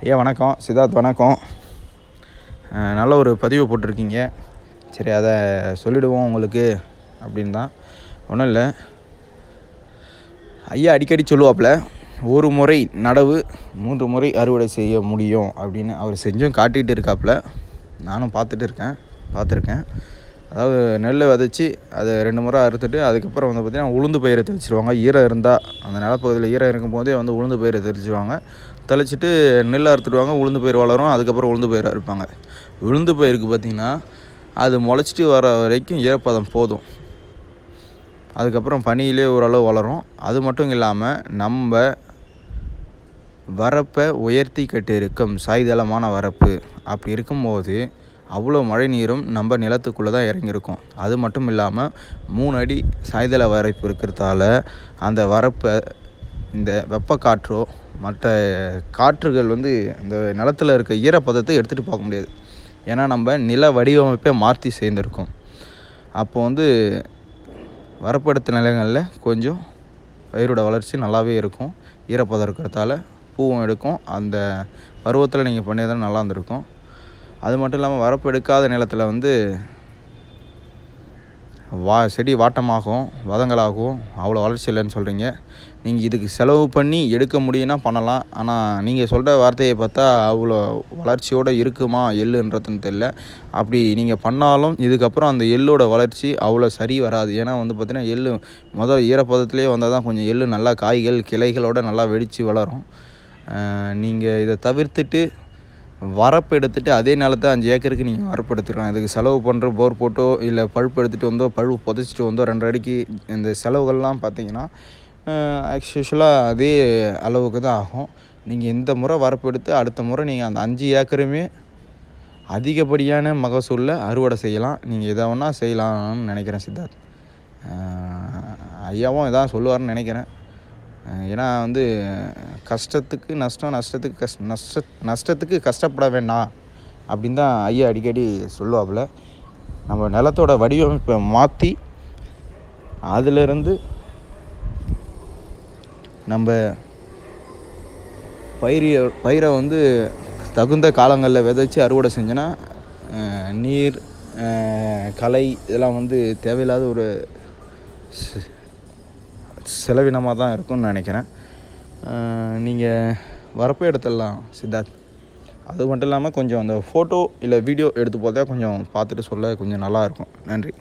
ஐயா வணக்கம். சித்தார்த் வணக்கம். நல்ல ஒரு பதிவு போட்டிருக்கீங்க. சரி அதை சொல்லிடுவோம் உங்களுக்கு அப்படின்னு தான். ஒன்றும் இல்லை. ஐயா அடிக்கடி சொல்லுவாப்புல ஒரு முறை நடவு மூன்று முறை அறுவடை செய்ய முடியும் அப்படின்னு அவர் செஞ்சும் காட்டிகிட்டு இருக்காப்புல நானும் பார்த்துட்டு இருக்கேன் பார்த்துருக்கேன். அதாவது நெல் விதைச்சி அதை ரெண்டு முறை அறுத்துட்டு அதுக்கப்புறம் வந்து பார்த்திங்கன்னா உளுந்து பயிரை தெளிச்சிருவாங்க. ஈரம் இருந்தால் அந்த நிலப்பகுதியில் ஈரம் இருக்கும் போதே வந்து உளுந்து பயிரை தெளிச்சிருவாங்க. தெளிச்சிட்டு நெல் அறுத்துடுவாங்க உளுந்து பயிர் வளரும் அதுக்கப்புறம் உளுந்து பயிர் அறுப்பாங்க உளுந்து பயிருக்கு பார்த்திங்கன்னா அது முளைச்சிட்டு வர வரைக்கும் ஈரப்பதம் போதும். அதுக்கப்புறம் பனியிலே ஓரளவு வளரும். அது மட்டும் இல்லாமல் நம்ம வரப்பை உயர்த்தி கட்டியிருக்கும் சாய்தளமான வரப்பு அப்படி இருக்கும்போது அவ்வளோ மழை நீரும் நம்ம நிலத்துக்குள்ளே தான் இறங்கியிருக்கும். அது மட்டும் இல்லாமல் மூணு அடி சாய்தள வரப்பு இருக்கிறதால அந்த வரப்பை இந்த வெப்ப காற்றோ மற்ற காற்றுகள் வந்து இந்த நிலத்தில் இருக்க ஈரப்பதத்தை எடுத்துகிட்டு போக முடியாது. ஏன்னா நம்ம நில வடிவமைப்பை மாற்றி சேர்ந்துருக்கோம். அப்போ வந்து வரப்படுத்த நிலங்களில் கொஞ்சம் பயிரோட வளர்ச்சி நல்லாவே இருக்கும். ஈரப்பதம் இருக்கிறதால பூவும் எடுக்கும். அந்த பருவத்தில் நீங்கள் பண்ணியதான் நல்லா இருந்திருக்கும். அது மட்டும் இல்லாமல் வரப்பு எடுக்காத நிலத்தில் வந்து வா செடி வாட்டமாகும் வதங்கலாகும் அவ்வளோ வளர்ச்சி இல்லைன்னு சொல்கிறீங்க நீங்கள் இதுக்கு செலவு பண்ணி எடுக்க முடியும்னா பண்ணலாம். ஆனால் நீங்கள் சொல்கிற வார்த்தையை பார்த்தா அவ்வளோ வளர்ச்சியோடு இருக்குமா எள்ளுன்றதுன்னு தெரில அப்படி நீங்கள் பண்ணாலும் இதுக்கப்புறம் அந்த எள்ளோட வளர்ச்சி அவ்வளோ சரி வராது. ஏன்னா வந்து பார்த்திங்கன்னா எள்ளு முதல் ஈரப்பதத்துலேயே வந்தால் தான் கொஞ்சம் எள்ளு நல்லா காய்கள் கிளைகளோட நல்லா வெடித்து வளரும். நீங்கள் இதை தவிர்த்துட்டு வரப்பு எடுத்துகிட்டு அதே நிலத்தை அஞ்சு ஏக்கருக்கு நீங்கள் வரப்பு எடுத்துக்கலாம் இதுக்கு செலவு பண்ணுற போர் போட்டோ இல்லை பழுப்பு எடுத்துகிட்டு வந்தோ பழுப்பு புதைச்சிட்டு வந்தோ ரெண்டு அடிக்கு இந்த செலவுகள்லாம் பார்த்தீங்கன்னா ஆக்சுவலாக அதே அளவுக்கு தான் ஆகும். நீங்கள் இந்த முறை வரப்பு எடுத்து அடுத்த முறை நீங்கள் அந்த அஞ்சு ஏக்கருமே அதிகப்படியான மகசூலில் அறுவடை செய்யலாம். நீங்கள் எதை வேணால் செய்யலாம்னு நினைக்கிறேன் சித்தார்த். ஐயாவும் இதான் சொல்லுவார்னு நினைக்கிறேன். ஏன்னா வந்து கஷ்டத்துக்கு நஷ்டம் நஷ்டத்துக்கு கஷ் நஷ்ட நஷ்டத்துக்கு கஷ்டப்பட வேண்டாம் அப்படின்னு தான் ஐயா அடிக்கடி சொல்லுவாப்புல. நம்ம நிலத்தோட வடிவமைப்பை மாற்றி அதிலிருந்து நம்ம பயிரிய பயிரை வந்து தகுந்த காலங்களில் விதைச்சி அறுவடை செஞ்சோன்னா நீர் கலை களை இதெல்லாம் வந்து தேவையில்லாத ஒரு செலவினமாக தான் இருக்கும்னு நினைக்கிறேன். நீங்கள் வரப்போ எடுத்துடலாம் சித்தார்த். அது மட்டும் இல்லாமல் கொஞ்சம் அந்த ஃபோட்டோ இல்லை வீடியோ எடுத்து பார்த்தா கொஞ்சம் பார்த்துட்டு சொல்ல கொஞ்சம் நல்லாயிருக்கும் நன்றி.